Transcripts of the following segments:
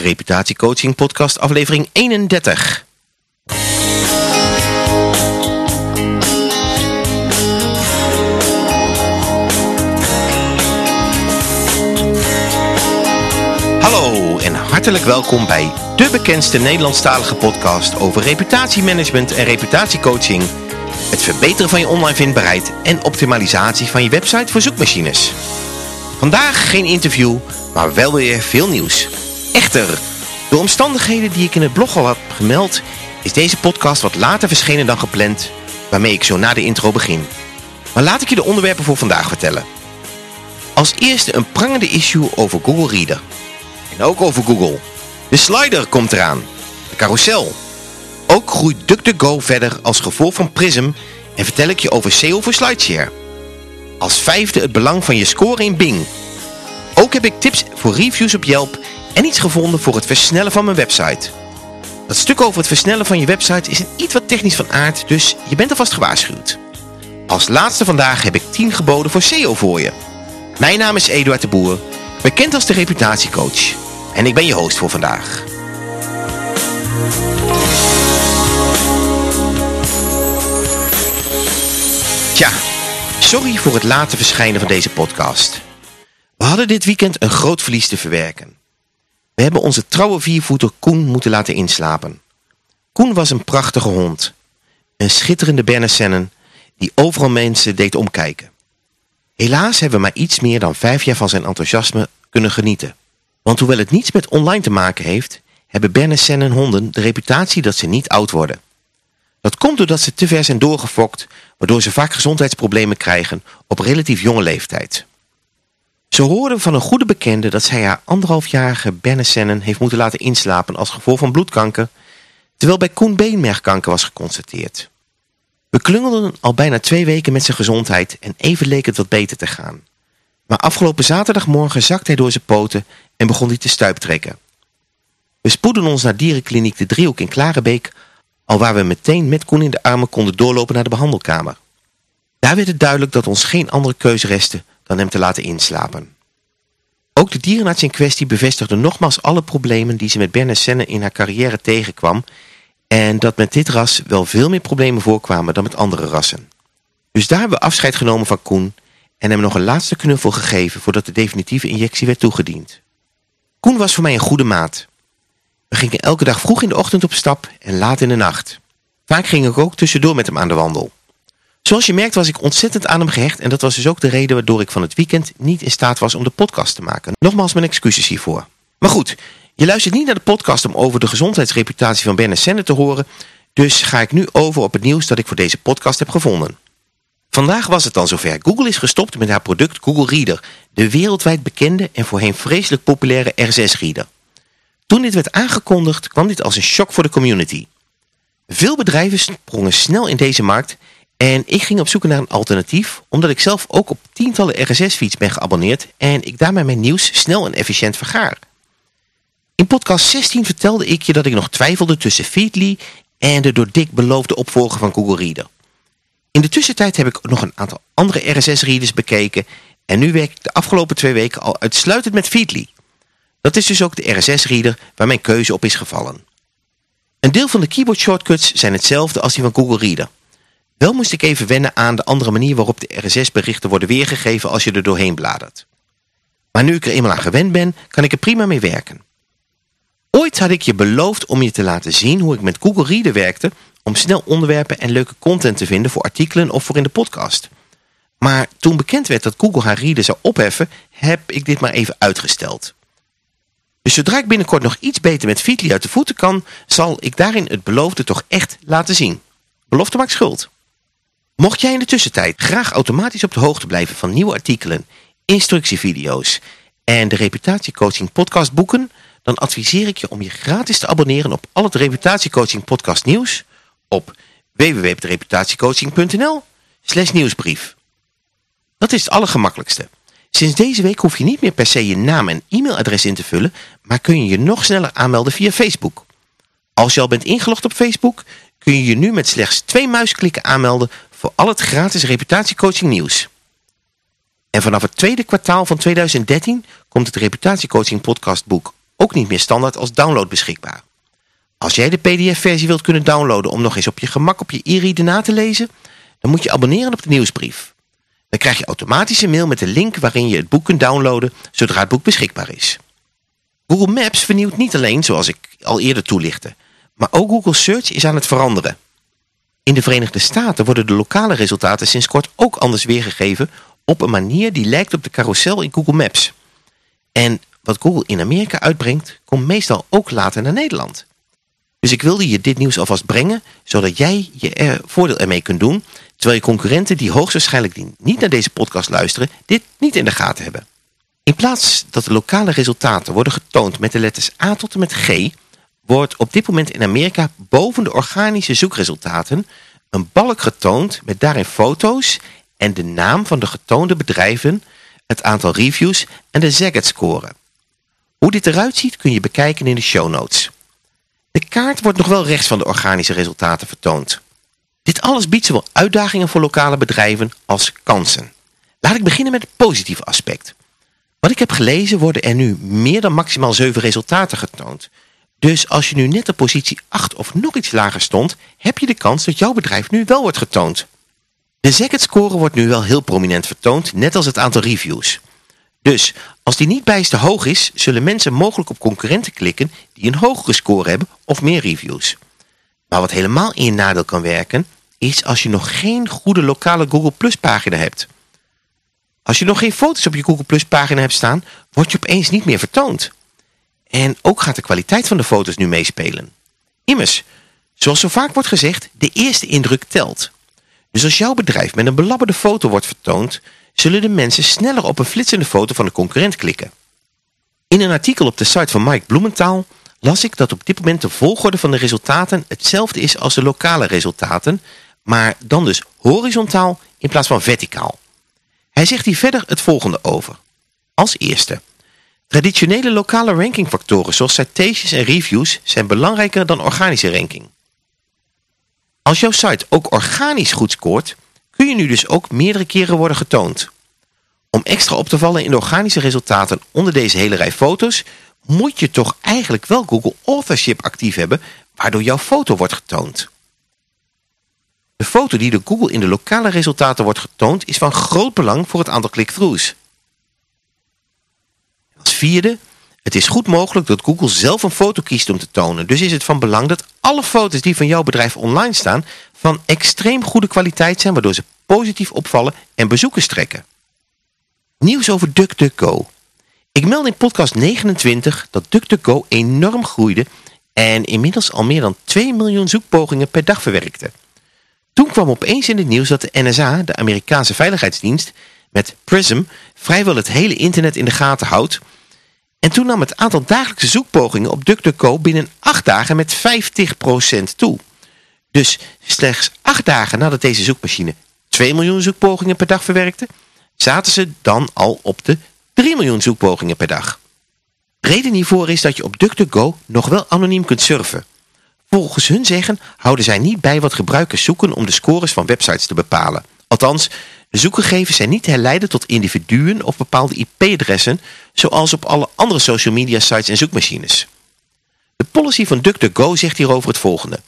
Reputatiecoaching podcast aflevering 31. Hallo en hartelijk welkom bij de bekendste Nederlandstalige podcast over reputatiemanagement en reputatiecoaching, het verbeteren van je online vindbaarheid en optimalisatie van je website voor zoekmachines. Vandaag geen interview, maar wel weer veel nieuws. Door omstandigheden die ik in het blog al had gemeld, is deze podcast wat later verschenen dan gepland, waarmee ik zo na de intro begin. Maar laat ik je de onderwerpen voor vandaag vertellen. Als eerste een prangende issue over Google Reader. En ook over Google. De slider komt eraan. De carousel. Ook groeit DuckDuckGo verder als gevolg van Prism en vertel ik je over SEO voor SlideShare. Als vijfde het belang van je score in Bing. Ook heb ik tips voor reviews op Yelp en iets gevonden voor het versnellen van mijn website. Dat stuk over het versnellen van je website is een iets wat technisch van aard, dus je bent alvast gewaarschuwd. Als laatste vandaag heb ik 10 geboden voor SEO voor je. Mijn naam is Eduard de Boer, bekend als de reputatiecoach. En ik ben je host voor vandaag. Tja, sorry voor het late verschijnen van deze podcast. We hadden dit weekend een groot verlies te verwerken. We hebben onze trouwe viervoeter Koen moeten laten inslapen. Koen was een prachtige hond. Een schitterende Bernesennen die overal mensen deed omkijken. Helaas hebben we maar iets meer dan vijf jaar van zijn enthousiasme kunnen genieten. Want hoewel het niets met online te maken heeft, hebben Bernesennen honden de reputatie dat ze niet oud worden. Dat komt doordat ze te ver zijn doorgefokt, waardoor ze vaak gezondheidsproblemen krijgen op relatief jonge leeftijd. Ze hoorden van een goede bekende dat zij haar anderhalfjarige Bernesennen heeft moeten laten inslapen als gevolg van bloedkanker, terwijl bij Koen beenmergkanker was geconstateerd. We klungelden al bijna twee weken met zijn gezondheid en even leek het wat beter te gaan. Maar afgelopen zaterdagmorgen zakte hij door zijn poten en begon hij te stuiptrekken. We spoeden ons naar dierenkliniek De Driehoek in Klarebeek, al waar we meteen met Koen in de armen konden doorlopen naar de behandelkamer. Daar werd het duidelijk dat ons geen andere keuze restte dan hem te laten inslapen. Ook de dierenarts in kwestie bevestigde nogmaals alle problemen die ze met Berne Senne in haar carrière tegenkwam en dat met dit ras wel veel meer problemen voorkwamen dan met andere rassen. Dus daar hebben we afscheid genomen van Koen en hem nog een laatste knuffel gegeven voordat de definitieve injectie werd toegediend. Koen was voor mij een goede maat. We gingen elke dag vroeg in de ochtend op stap en laat in de nacht. Vaak ging ik ook tussendoor met hem aan de wandel. Zoals je merkt was ik ontzettend aan hem gehecht en dat was dus ook de reden waardoor ik van het weekend niet in staat was om de podcast te maken. Nogmaals mijn excuses hiervoor. Maar goed, je luistert niet naar de podcast om over de gezondheidsreputatie van Ben Senne te horen, dus ga ik nu over op het nieuws dat ik voor deze podcast heb gevonden. Vandaag was het dan zover. Google is gestopt met haar product Google Reader, de wereldwijd bekende en voorheen vreselijk populaire RSS-reader. Toen dit werd aangekondigd kwam dit als een shock voor de community. Veel bedrijven sprongen snel in deze markt en ik ging op zoek naar een alternatief, omdat ik zelf ook op tientallen RSS-feeds ben geabonneerd en ik daarmee mijn nieuws snel en efficiënt vergaar. In podcast 16 vertelde ik je dat ik nog twijfelde tussen Feedly en de door Dick beloofde opvolger van Google Reader. In de tussentijd heb ik nog een aantal andere RSS-readers bekeken en nu werk ik de afgelopen twee weken al uitsluitend met Feedly. Dat is dus ook de RSS-reader waar mijn keuze op is gevallen. Een deel van de keyboard shortcuts zijn hetzelfde als die van Google Reader. Wel moest ik even wennen aan de andere manier waarop de RSS-berichten worden weergegeven als je er doorheen bladert. Maar nu ik er eenmaal aan gewend ben, kan ik er prima mee werken. Ooit had ik je beloofd om je te laten zien hoe ik met Google Reader werkte om snel onderwerpen en leuke content te vinden voor artikelen of voor in de podcast. Maar toen bekend werd dat Google haar Reader zou opheffen, heb ik dit maar even uitgesteld. Dus zodra ik binnenkort nog iets beter met Feedly uit de voeten kan, zal ik daarin het beloofde toch echt laten zien. Belofte maakt schuld. Mocht jij in de tussentijd graag automatisch op de hoogte blijven van nieuwe artikelen, instructievideo's en de reputatiecoaching podcast boeken, dan adviseer ik je om je gratis te abonneren op al het reputatiecoaching podcast nieuws op www.reputatiecoaching.nl slash nieuwsbrief. Dat is het allergemakkelijkste. Sinds deze week hoef je niet meer per se je naam en e-mailadres in te vullen, maar kun je je nog sneller aanmelden via Facebook. Als je al bent ingelogd op Facebook, kun je je nu met slechts twee muisklikken aanmelden voor al het gratis reputatiecoaching nieuws. En vanaf het tweede kwartaal van 2013 komt het reputatiecoaching podcastboek ook niet meer standaard als download beschikbaar. Als jij de pdf-versie wilt kunnen downloaden om nog eens op je gemak op je e-reader na te lezen, dan moet je abonneren op de nieuwsbrief. Dan krijg je automatisch een mail met de link waarin je het boek kunt downloaden zodra het boek beschikbaar is. Google Maps vernieuwt niet alleen, zoals ik al eerder toelichtte, maar ook Google Search is aan het veranderen. In de Verenigde Staten worden de lokale resultaten sinds kort ook anders weergegeven op een manier die lijkt op de carousel in Google Maps. En wat Google in Amerika uitbrengt, komt meestal ook later naar Nederland. Dus ik wilde je dit nieuws alvast brengen, zodat jij je er voordeel ermee kunt doen, terwijl je concurrenten die hoogstwaarschijnlijk niet naar deze podcast luisteren, dit niet in de gaten hebben. In plaats dat de lokale resultaten worden getoond met de letters A tot en met G, wordt op dit moment in Amerika boven de organische zoekresultaten een balk getoond met daarin foto's en de naam van de getoonde bedrijven, het aantal reviews en de Zagat-score. Hoe dit eruit ziet kun je bekijken in de show notes. De kaart wordt nog wel rechts van de organische resultaten vertoond. Dit alles biedt zowel uitdagingen voor lokale bedrijven als kansen. Laat ik beginnen met het positieve aspect. Wat ik heb gelezen worden er nu meer dan maximaal 7 resultaten getoond. Dus als je nu net op positie 8 of nog iets lager stond, heb je de kans dat jouw bedrijf nu wel wordt getoond. De Zagat score wordt nu wel heel prominent vertoond, net als het aantal reviews. Dus als die niet bijster hoog is, zullen mensen mogelijk op concurrenten klikken die een hogere score hebben of meer reviews. Maar wat helemaal in je nadeel kan werken, is als je nog geen goede lokale Google Plus pagina hebt. Als je nog geen foto's op je Google Plus pagina hebt staan, word je opeens niet meer vertoond. En ook gaat de kwaliteit van de foto's nu meespelen. Immers, zoals zo vaak wordt gezegd, de eerste indruk telt. Dus als jouw bedrijf met een belabberde foto wordt vertoond, zullen de mensen sneller op een flitsende foto van de concurrent klikken. In een artikel op de site van Mike Bloementaal las ik dat op dit moment de volgorde van de resultaten hetzelfde is als de lokale resultaten, maar dan dus horizontaal in plaats van verticaal. Hij zegt hier verder het volgende over. Als eerste, traditionele lokale rankingfactoren zoals citations en reviews zijn belangrijker dan organische ranking. Als jouw site ook organisch goed scoort, kun je nu dus ook meerdere keren worden getoond. Om extra op te vallen in de organische resultaten onder deze hele rij foto's, moet je toch eigenlijk wel Google Authorship actief hebben, waardoor jouw foto wordt getoond. De foto die door Google in de lokale resultaten wordt getoond is van groot belang voor het aantal click-throughs. Vierde, het is goed mogelijk dat Google zelf een foto kiest om te tonen. Dus is het van belang dat alle foto's die van jouw bedrijf online staan van extreem goede kwaliteit zijn, waardoor ze positief opvallen en bezoekers trekken. Nieuws over DuckDuckGo. Ik meld in podcast 29 dat DuckDuckGo enorm groeide en inmiddels al meer dan 2 miljoen zoekpogingen per dag verwerkte. Toen kwam opeens in het nieuws dat de NSA, de Amerikaanse veiligheidsdienst, met PRISM vrijwel het hele internet in de gaten houdt. En toen nam het aantal dagelijkse zoekpogingen op DuckDuckGo binnen 8 dagen met 50% toe. Dus slechts 8 dagen nadat deze zoekmachine 2 miljoen zoekpogingen per dag verwerkte, zaten ze dan al op de 3 miljoen zoekpogingen per dag. Reden hiervoor is dat je op DuckDuckGo nog wel anoniem kunt surfen. Volgens hun zeggen houden zij niet bij wat gebruikers zoeken om de scores van websites te bepalen. Althans, zoekgegevens zijn niet herleiden tot individuen of bepaalde IP-adressen, zoals op alle andere social media sites en zoekmachines. De policy van DuckDuckGo zegt hierover het volgende.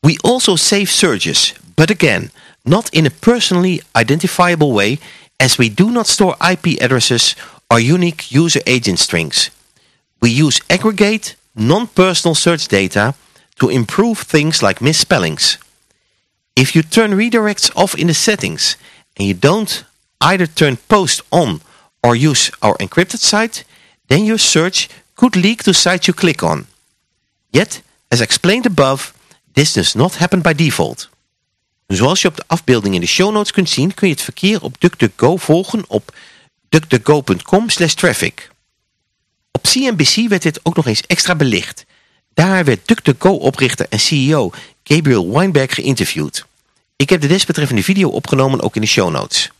We also save searches, but again, not in a personally identifiable way as we do not store IP addresses or unique user agent strings. We use aggregate, non-personal search data to improve things like misspellings. If you turn redirects off in the settings and you don't either turn post on or use our encrypted site, then your search could leak to sites you click on. Yet, as explained above, this does not happen by default. Zoals je op de afbeelding in de show notes kunt zien, kun je het verkeer op DuckDuckGo volgen op duckduckgo.com traffic. Op CNBC werd dit ook nog eens extra belicht. Daar werd DuckDuckGo-oprichter en CEO Gabriel Weinberg geïnterviewd. Ik heb de desbetreffende video opgenomen ook in de show notes.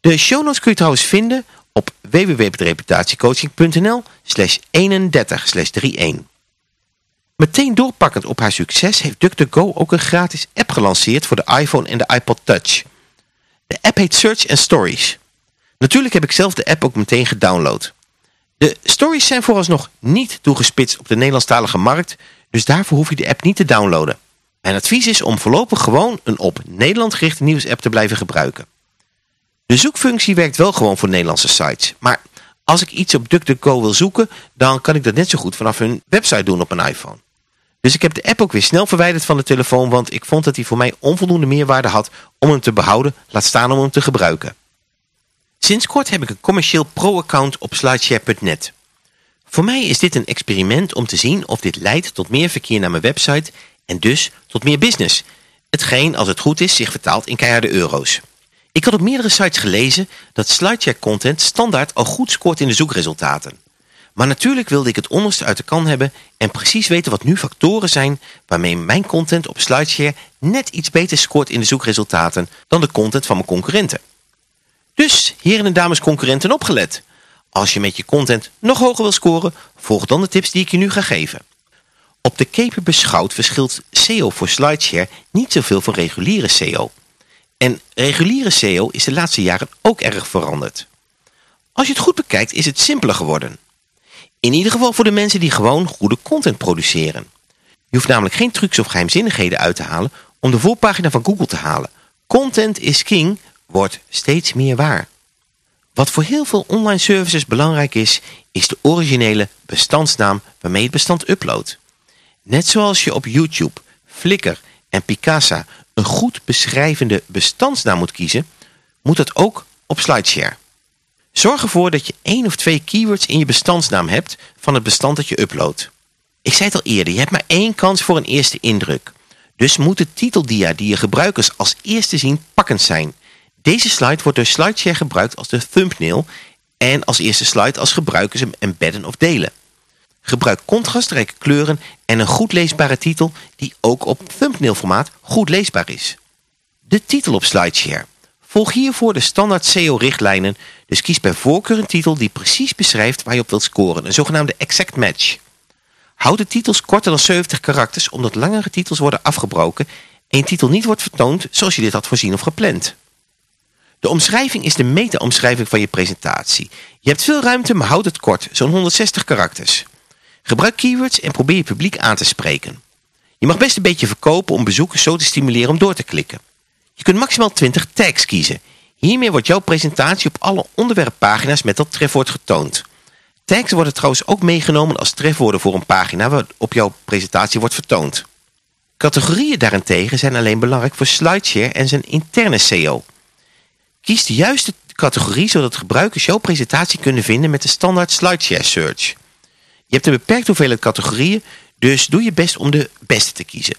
De show notes kun je trouwens vinden op www.reputatiecoaching.nl slash 31 slash 31. Meteen doorpakkend op haar succes heeft DuckDuckGo ook een gratis app gelanceerd voor de iPhone en de iPod Touch. De app heet Search and Stories. Natuurlijk heb ik zelf de app ook meteen gedownload. De stories zijn vooralsnog niet toegespitst op de Nederlandstalige markt, dus daarvoor hoef je de app niet te downloaden. Mijn advies is om voorlopig gewoon een op Nederland gerichte nieuwsapp te blijven gebruiken. De zoekfunctie werkt wel gewoon voor Nederlandse sites, maar als ik iets op DuckDuckGo wil zoeken, dan kan ik dat net zo goed vanaf hun website doen op een iPhone. Dus ik heb de app ook weer snel verwijderd van de telefoon, want ik vond dat hij voor mij onvoldoende meerwaarde had om hem te behouden, laat staan om hem te gebruiken. Sinds kort heb ik een commercieel pro-account op slideshare.net. Voor mij is dit een experiment om te zien of dit leidt tot meer verkeer naar mijn website en dus tot meer business. Hetgeen, als het goed is, zich vertaalt in keiharde euro's. Ik had op meerdere sites gelezen dat slideshare content standaard al goed scoort in de zoekresultaten. Maar natuurlijk wilde ik het onderste uit de kan hebben en precies weten wat nu factoren zijn waarmee mijn content op SlideShare net iets beter scoort in de zoekresultaten dan de content van mijn concurrenten. Dus, heren en dames concurrenten opgelet. Als je met je content nog hoger wil scoren, volg dan de tips die ik je nu ga geven. Op de keper beschouwd verschilt SEO voor SlideShare niet zoveel van reguliere SEO. En reguliere SEO is de laatste jaren ook erg veranderd. Als je het goed bekijkt is het simpeler geworden. In ieder geval voor de mensen die gewoon goede content produceren. Je hoeft namelijk geen trucs of geheimzinnigheden uit te halen om de voorpagina van Google te halen. Content is king wordt steeds meer waar. Wat voor heel veel online services belangrijk is, is de originele bestandsnaam waarmee het bestand uploadt. Net zoals je op YouTube, Flickr en Picasa een goed beschrijvende bestandsnaam moet kiezen, moet dat ook op SlideShare. Zorg ervoor dat je één of twee keywords in je bestandsnaam hebt van het bestand dat je uploadt. Ik zei het al eerder, je hebt maar één kans voor een eerste indruk. Dus moet de titeldia die je gebruikers als eerste zien pakkend zijn. Deze slide wordt door SlideShare gebruikt als de thumbnail en als eerste slide als gebruikers hem embedden of delen. Gebruik contrastrijke kleuren en een goed leesbare titel die ook op thumbnail formaat goed leesbaar is. De titel op SlideShare. Volg hiervoor de standaard SEO-richtlijnen, dus kies bij voorkeur een titel die precies beschrijft waar je op wilt scoren, een zogenaamde exact match. Houd de titels korter dan 70 karakters, omdat langere titels worden afgebroken en je titel niet wordt vertoond zoals je dit had voorzien of gepland. De omschrijving is de meta-omschrijving van je presentatie. Je hebt veel ruimte, maar houd het kort, zo'n 160 karakters. Gebruik keywords en probeer je publiek aan te spreken. Je mag best een beetje verkopen om bezoekers zo te stimuleren om door te klikken. Je kunt maximaal 20 tags kiezen. Hiermee wordt jouw presentatie op alle onderwerppagina's met dat trefwoord getoond. Tags worden trouwens ook meegenomen als trefwoorden voor een pagina waarop jouw presentatie wordt vertoond. Categorieën daarentegen zijn alleen belangrijk voor SlideShare en zijn interne SEO. Kies de juiste categorie zodat gebruikers jouw presentatie kunnen vinden met de standaard SlideShare Search. Je hebt een beperkte hoeveelheid categorieën, dus doe je best om de beste te kiezen.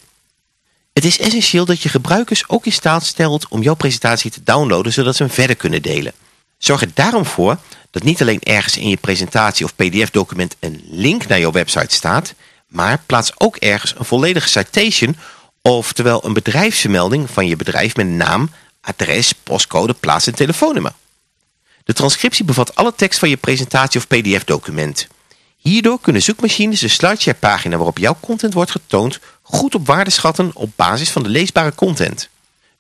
Het is essentieel dat je gebruikers ook in staat stelt om jouw presentatie te downloaden zodat ze hem verder kunnen delen. Zorg er daarom voor dat niet alleen ergens in je presentatie of pdf-document een link naar jouw website staat, maar plaats ook ergens een volledige citation, oftewel een bedrijfsvermelding van je bedrijf met naam, adres, postcode, plaats en telefoonnummer. De transcriptie bevat alle tekst van je presentatie of pdf-document. Hierdoor kunnen zoekmachines de SlideShare-pagina waarop jouw content wordt getoond goed op waarde schatten op basis van de leesbare content.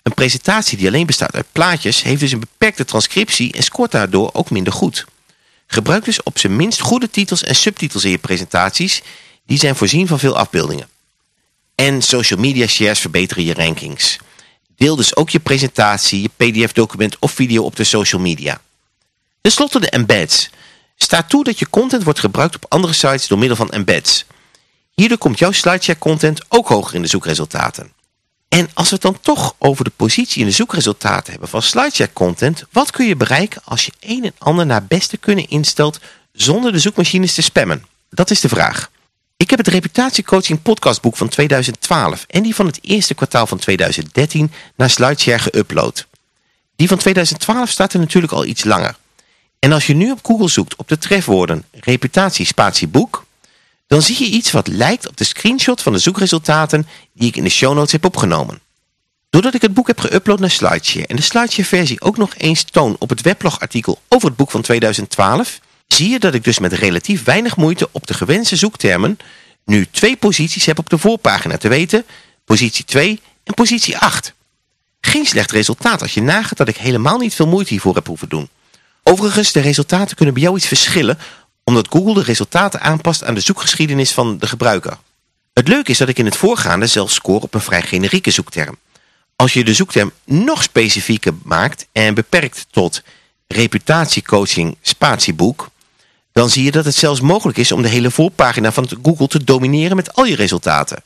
Een presentatie die alleen bestaat uit plaatjes heeft dus een beperkte transcriptie en scoort daardoor ook minder goed. Gebruik dus op zijn minst goede titels en subtitels in je presentaties, die zijn voorzien van veel afbeeldingen. En social media shares verbeteren je rankings. Deel dus ook je presentatie, je pdf-document of video op de social media. Ten slotte de embeds. Sta toe dat je content wordt gebruikt op andere sites door middel van embeds. Hierdoor komt jouw SlideShare content ook hoger in de zoekresultaten. En als we het dan toch over de positie in de zoekresultaten hebben van SlideShare content, wat kun je bereiken als je een en ander naar beste kunnen instelt zonder de zoekmachines te spammen? Dat is de vraag. Ik heb het reputatiecoaching podcastboek van 2012 en die van het eerste kwartaal van 2013 naar SlideShare geüpload. Die van 2012 staat er natuurlijk al iets langer. En als je nu op Google zoekt op de trefwoorden reputatie spatie boek, dan zie je iets wat lijkt op de screenshot van de zoekresultaten die ik in de show notes heb opgenomen. Doordat ik het boek heb geüpload naar SlideShare en de SlideShare versie ook nog eens toon op het weblogartikel over het boek van 2012, zie je dat ik dus met relatief weinig moeite op de gewenste zoektermen nu twee posities heb op de voorpagina te weten, positie 2 en positie 8. Geen slecht resultaat als je nagaat dat ik helemaal niet veel moeite hiervoor heb hoeven doen. Overigens, de resultaten kunnen bij jou iets verschillen omdat Google de resultaten aanpast aan de zoekgeschiedenis van de gebruiker. Het leuke is dat ik in het voorgaande zelfs score op een vrij generieke zoekterm. Als je de zoekterm nog specifieker maakt en beperkt tot reputatiecoaching spatieboek, dan zie je dat het zelfs mogelijk is om de hele voorpagina van Google te domineren met al je resultaten.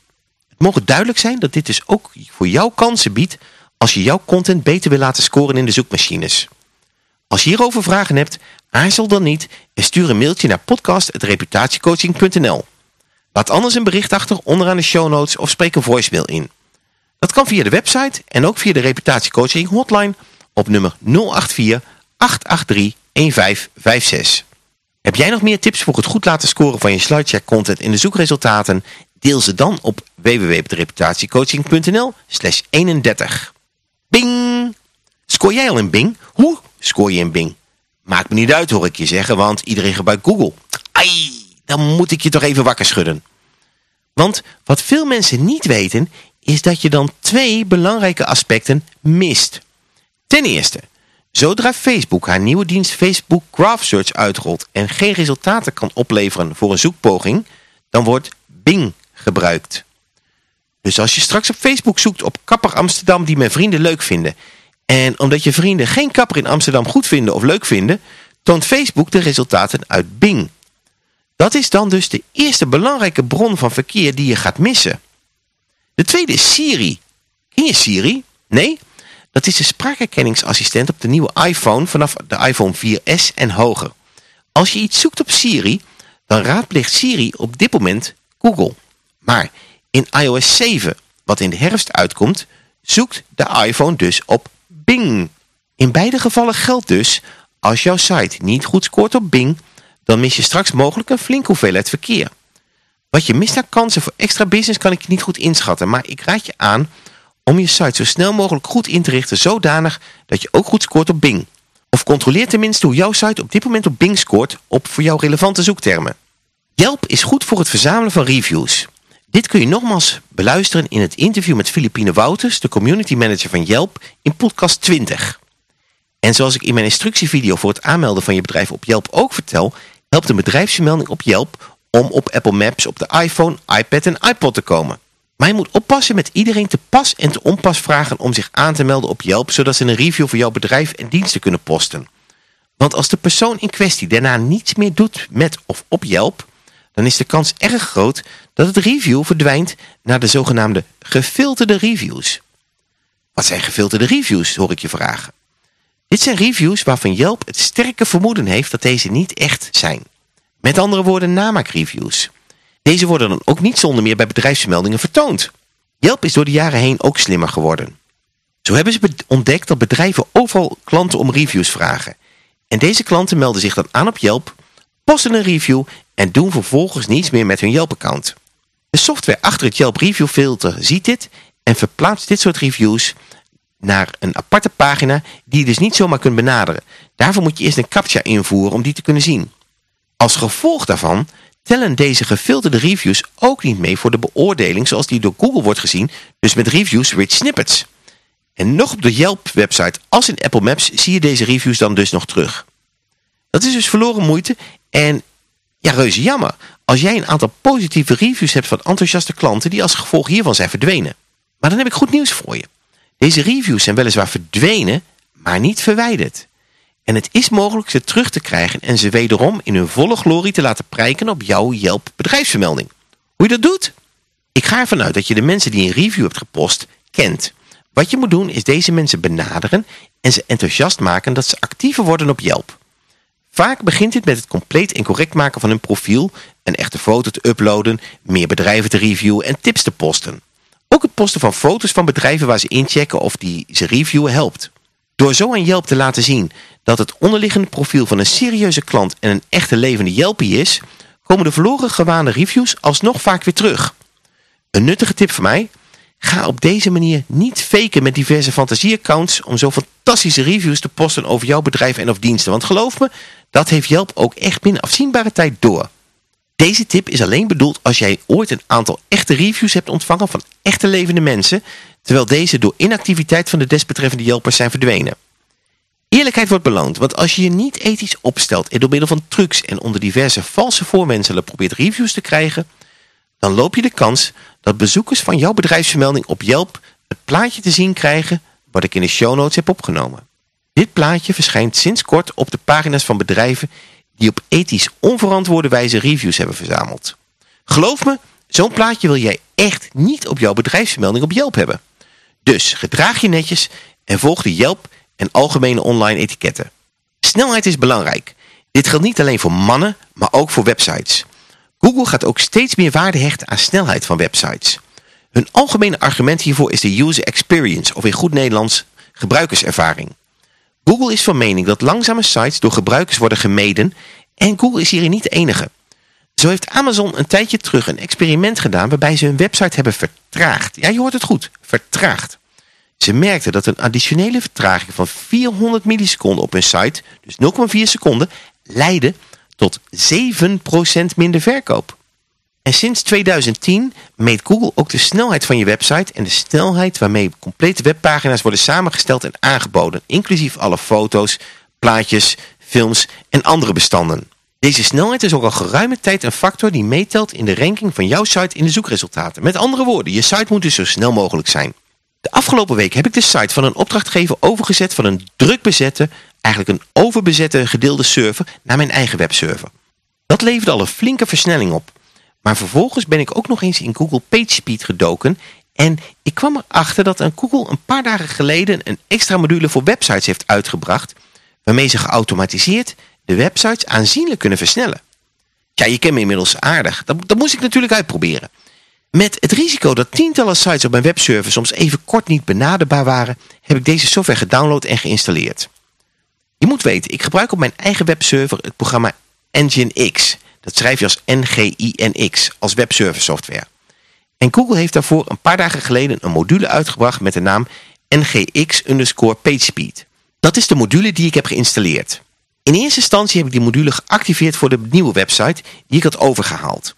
Het mogen duidelijk zijn dat dit dus ook voor jou kansen biedt als je jouw content beter wil laten scoren in de zoekmachines. Als je hierover vragen hebt, aarzel dan niet en stuur een mailtje naar podcast.reputatiecoaching.nl. Laat anders een bericht achter onderaan de show notes of spreek een voicemail in. Dat kan via de website en ook via de reputatiecoaching hotline op nummer 084 883 1556. Heb jij nog meer tips voor het goed laten scoren van je SlideCheck content in de zoekresultaten? Deel ze dan op www.reputatiecoaching.nl slash 31. Bing! Scoor jij al in Bing? Hoe scoor je in Bing? Maakt me niet uit hoor ik je zeggen, want iedereen gebruikt Google. Ai, dan moet ik je toch even wakker schudden. Want wat veel mensen niet weten, is dat je dan twee belangrijke aspecten mist. Ten eerste, zodra Facebook haar nieuwe dienst Facebook Graph Search uitrolt en geen resultaten kan opleveren voor een zoekpoging, dan wordt Bing gebruikt. Dus als je straks op Facebook zoekt op kapper Amsterdam die mijn vrienden leuk vinden en omdat je vrienden geen kapper in Amsterdam goed vinden of leuk vinden, toont Facebook de resultaten uit Bing. Dat is dan dus de eerste belangrijke bron van verkeer die je gaat missen. De tweede is Siri. Ken je Siri? Nee? Dat is de spraakherkenningsassistent op de nieuwe iPhone vanaf de iPhone 4S en hoger. Als je iets zoekt op Siri, dan raadpleegt Siri op dit moment Google. Maar in iOS 7, wat in de herfst uitkomt, zoekt de iPhone dus op Bing. In beide gevallen geldt dus, als jouw site niet goed scoort op Bing, dan mis je straks mogelijk een flinke hoeveelheid verkeer. Wat je mist aan kansen voor extra business kan ik niet goed inschatten, maar ik raad je aan om je site zo snel mogelijk goed in te richten zodanig dat je ook goed scoort op Bing. Of controleer tenminste hoe jouw site op dit moment op Bing scoort op voor jou relevante zoektermen. Yelp is goed voor het verzamelen van reviews. Dit kun je nogmaals beluisteren in het interview met Filipine Wouters, de community manager van Yelp, in podcast 20. En zoals ik in mijn instructievideo voor het aanmelden van je bedrijf op Yelp ook vertel, helpt een bedrijfsvermelding op Yelp om op Apple Maps op de iPhone, iPad en iPod te komen. Maar je moet oppassen met iedereen te pas en te onpas vragen om zich aan te melden op Yelp, zodat ze een review voor jouw bedrijf en diensten kunnen posten. Want als de persoon in kwestie daarna niets meer doet met of op Yelp, dan is de kans erg groot dat het review verdwijnt naar de zogenaamde gefilterde reviews. Wat zijn gefilterde reviews, hoor ik je vragen. Dit zijn reviews waarvan Yelp het sterke vermoeden heeft dat deze niet echt zijn. Met andere woorden namaakreviews. Deze worden dan ook niet zonder meer bij bedrijfsvermeldingen vertoond. Yelp is door de jaren heen ook slimmer geworden. Zo hebben ze ontdekt dat bedrijven overal klanten om reviews vragen. En deze klanten melden zich dan aan op Yelp, posten een review en doen vervolgens niets meer met hun Yelp-account. De software achter het Yelp Review Filter ziet dit en verplaatst dit soort reviews naar een aparte pagina die je dus niet zomaar kunt benaderen. Daarvoor moet je eerst een captcha invoeren om die te kunnen zien. Als gevolg daarvan tellen deze gefilterde reviews ook niet mee voor de beoordeling zoals die door Google wordt gezien, dus met reviews rich snippets. En nog op de Yelp-website als in Apple Maps zie je deze reviews dan dus nog terug. Dat is dus verloren moeite en ja, reuze jammer als jij een aantal positieve reviews hebt van enthousiaste klanten die als gevolg hiervan zijn verdwenen. Maar dan heb ik goed nieuws voor je. Deze reviews zijn weliswaar verdwenen, maar niet verwijderd. En het is mogelijk ze terug te krijgen en ze wederom in hun volle glorie te laten prijken op jouw Yelp bedrijfsvermelding. Hoe je dat doet? Ik ga ervan uit dat je de mensen die een review hebt gepost kent. Wat je moet doen is deze mensen benaderen en ze enthousiast maken dat ze actiever worden op Yelp. Vaak begint dit met het compleet en correct maken van hun profiel, een echte foto te uploaden, meer bedrijven te reviewen en tips te posten. Ook het posten van foto's van bedrijven waar ze inchecken of die ze reviewen helpt. Door zo aan Yelp te laten zien dat het onderliggende profiel van een serieuze klant en een echte levende Yelpie is, komen de verloren gewaande reviews alsnog vaak weer terug. Een nuttige tip van mij, ga op deze manier niet faken met diverse fantasieaccounts om zo fantastische reviews te posten over jouw bedrijf en of diensten. Want geloof me, dat heeft Yelp ook echt binnen afzienbare tijd door. Deze tip is alleen bedoeld als jij ooit een aantal echte reviews hebt ontvangen van echte levende mensen, terwijl deze door inactiviteit van de desbetreffende Yelpers zijn verdwenen. Eerlijkheid wordt beloond, want als je je niet ethisch opstelt en door middel van trucs en onder diverse valse voorwenselen probeert reviews te krijgen, dan loop je de kans dat bezoekers van jouw bedrijfsvermelding op Yelp het plaatje te zien krijgen wat ik in de show notes heb opgenomen. Dit plaatje verschijnt sinds kort op de pagina's van bedrijven die op ethisch onverantwoorde wijze reviews hebben verzameld. Geloof me, zo'n plaatje wil jij echt niet op jouw bedrijfsvermelding op Yelp hebben. Dus gedraag je netjes en volg de Yelp en algemene online etiketten. Snelheid is belangrijk. Dit geldt niet alleen voor mannen, maar ook voor websites. Google gaat ook steeds meer waarde hechten aan snelheid van websites. Hun algemene argument hiervoor is de user experience, of in goed Nederlands gebruikerservaring. Google is van mening dat langzame sites door gebruikers worden gemeden en Google is hierin niet de enige. Zo heeft Amazon een tijdje terug een experiment gedaan waarbij ze hun website hebben vertraagd. Ja, je hoort het goed, vertraagd. Ze merkten dat een additionele vertraging van 400 milliseconden op hun site, dus 0,4 seconden, leidde tot 7% minder verkoop. En sinds 2010 meet Google ook de snelheid van je website en de snelheid waarmee complete webpagina's worden samengesteld en aangeboden, inclusief alle foto's, plaatjes, films en andere bestanden. Deze snelheid is ook al geruime tijd een factor die meetelt in de ranking van jouw site in de zoekresultaten. Met andere woorden, je site moet dus zo snel mogelijk zijn. De afgelopen week heb ik de site van een opdrachtgever overgezet van een druk bezette, eigenlijk een overbezette gedeelde server naar mijn eigen webserver. Dat leverde al een flinke versnelling op. Maar vervolgens ben ik ook nog eens in Google PageSpeed gedoken en ik kwam erachter dat een Google een paar dagen geleden een extra module voor websites heeft uitgebracht waarmee ze geautomatiseerd de websites aanzienlijk kunnen versnellen. Ja, je kent me inmiddels aardig. Dat, dat moest ik natuurlijk uitproberen. Met het risico dat tientallen sites op mijn webserver soms even kort niet benaderbaar waren, heb ik deze software gedownload en geïnstalleerd. Je moet weten, ik gebruik op mijn eigen webserver het programma Nginx. Dat schrijf je als N-G-I-N-X, als webserver software. En Google heeft daarvoor een paar dagen geleden een module uitgebracht met de naam NGX underscore PageSpeed. Dat is de module die ik heb geïnstalleerd. In eerste instantie heb ik die module geactiveerd voor de nieuwe website die ik had overgehaald.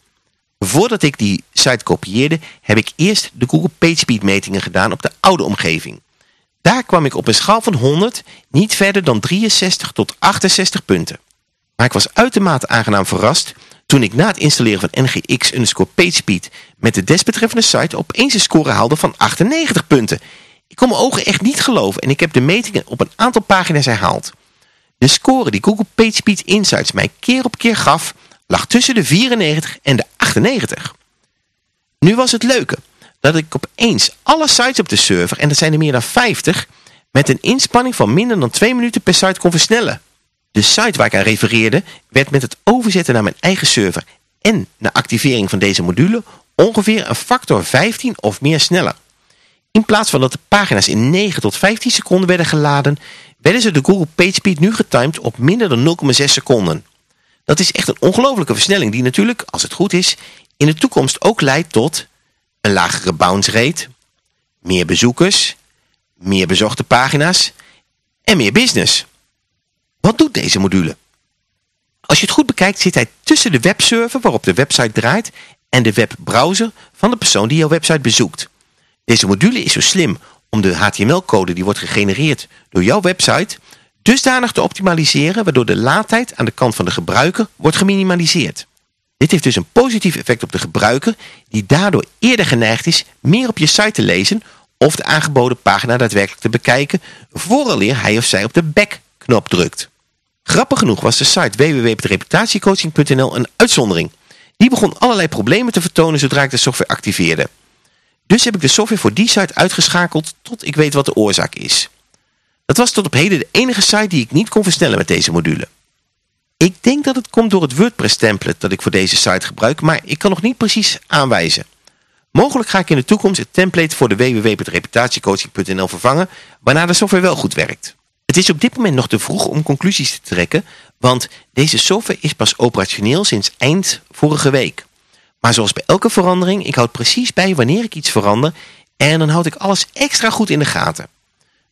Voordat ik die site kopieerde, heb ik eerst de Google PageSpeed metingen gedaan op de oude omgeving. Daar kwam ik op een schaal van 100 niet verder dan 63 tot 68 punten. Maar ik was uitermate aangenaam verrast toen ik na het installeren van NGX underscore PageSpeed met de desbetreffende site opeens een score haalde van 98 punten. Ik kon mijn ogen echt niet geloven en ik heb de metingen op een aantal pagina's herhaald. De score die Google PageSpeed Insights mij keer op keer gaf lag tussen de 94 en de 98. Nu was het leuke dat ik opeens alle sites op de server, en dat zijn er meer dan 50, met een inspanning van minder dan 2 minuten per site kon versnellen. De site waar ik aan refereerde werd met het overzetten naar mijn eigen server en na activering van deze module ongeveer een factor 15 of meer sneller. In plaats van dat de pagina's in 9 tot 15 seconden werden geladen, werden ze de Google PageSpeed nu getimed op minder dan 0,6 seconden. Dat is echt een ongelofelijke versnelling die natuurlijk, als het goed is, in de toekomst ook leidt tot een lagere bounce rate, meer bezoekers, meer bezochte pagina's en meer business. Wat doet deze module? Als je het goed bekijkt zit hij tussen de webserver waarop de website draait en de webbrowser van de persoon die jouw website bezoekt. Deze module is zo slim om de HTML-code die wordt gegenereerd door jouw website dusdanig te optimaliseren waardoor de laadtijd aan de kant van de gebruiker wordt geminimaliseerd. Dit heeft dus een positief effect op de gebruiker die daardoor eerder geneigd is meer op je site te lezen of de aangeboden pagina daadwerkelijk te bekijken vooraleer hij of zij op de back-knop drukt. Grappig genoeg was de site www.reputatiecoaching.nl een uitzondering. Die begon allerlei problemen te vertonen zodra ik de software activeerde. Dus heb ik de software voor die site uitgeschakeld tot ik weet wat de oorzaak is. Dat was tot op heden de enige site die ik niet kon versnellen met deze module. Ik denk dat het komt door het WordPress template dat ik voor deze site gebruik, maar ik kan nog niet precies aanwijzen. Mogelijk ga ik in de toekomst het template voor de www.reputatiecoaching.nl vervangen, waarna de software wel goed werkt. Het is op dit moment nog te vroeg om conclusies te trekken, want deze software is pas operationeel sinds eind vorige week. Maar zoals bij elke verandering, ik houd precies bij wanneer ik iets verander en dan houd ik alles extra goed in de gaten.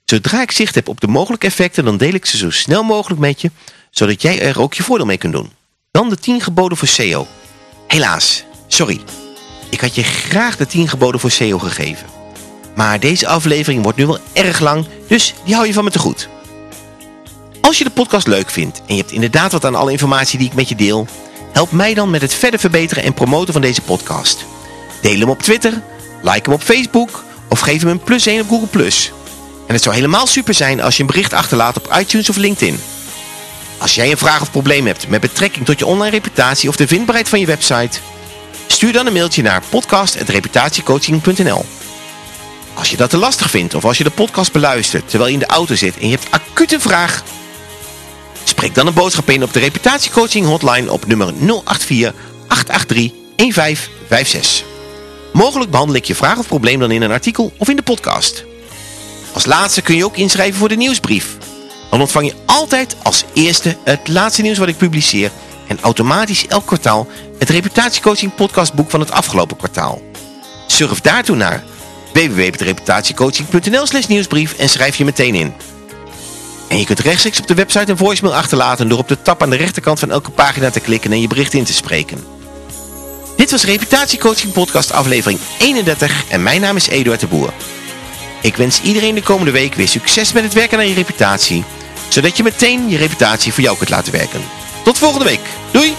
Zodra ik zicht heb op de mogelijke effecten, dan deel ik ze zo snel mogelijk met je, zodat jij er ook je voordeel mee kunt doen. Dan de 10 geboden voor SEO. Helaas, sorry. Ik had je graag de 10 geboden voor SEO gegeven. Maar deze aflevering wordt nu wel erg lang, dus die hou je van me te goed. Als je de podcast leuk vindt en je hebt inderdaad wat aan alle informatie die ik met je deel, help mij dan met het verder verbeteren en promoten van deze podcast. Deel hem op Twitter, like hem op Facebook of geef hem een plus 1 op Google+. En het zou helemaal super zijn als je een bericht achterlaat op iTunes of LinkedIn. Als jij een vraag of probleem hebt met betrekking tot je online reputatie of de vindbaarheid van je website, stuur dan een mailtje naar podcast.reputatiecoaching.nl. Als je dat te lastig vindt of als je de podcast beluistert terwijl je in de auto zit en je hebt acuut een vraag, spreek dan een boodschap in op de reputatiecoaching hotline op nummer 084 883 1556. Mogelijk behandel ik je vraag of probleem dan in een artikel of in de podcast. Als laatste kun je ook inschrijven voor de nieuwsbrief. Dan ontvang je altijd als eerste het laatste nieuws wat ik publiceer en automatisch elk kwartaal het reputatiecoaching podcastboek van het afgelopen kwartaal. Surf daartoe naar www.reputatiecoaching.nl slash nieuwsbrief en schrijf je meteen in. En je kunt rechtstreeks op de website een voicemail achterlaten door op de tab aan de rechterkant van elke pagina te klikken en je bericht in te spreken. Dit was Reputatiecoaching podcast aflevering 31 en mijn naam is Eduard de Boer. Ik wens iedereen de komende week weer succes met het werken aan je reputatie, zodat je meteen je reputatie voor jou kunt laten werken. Tot volgende week. Doei!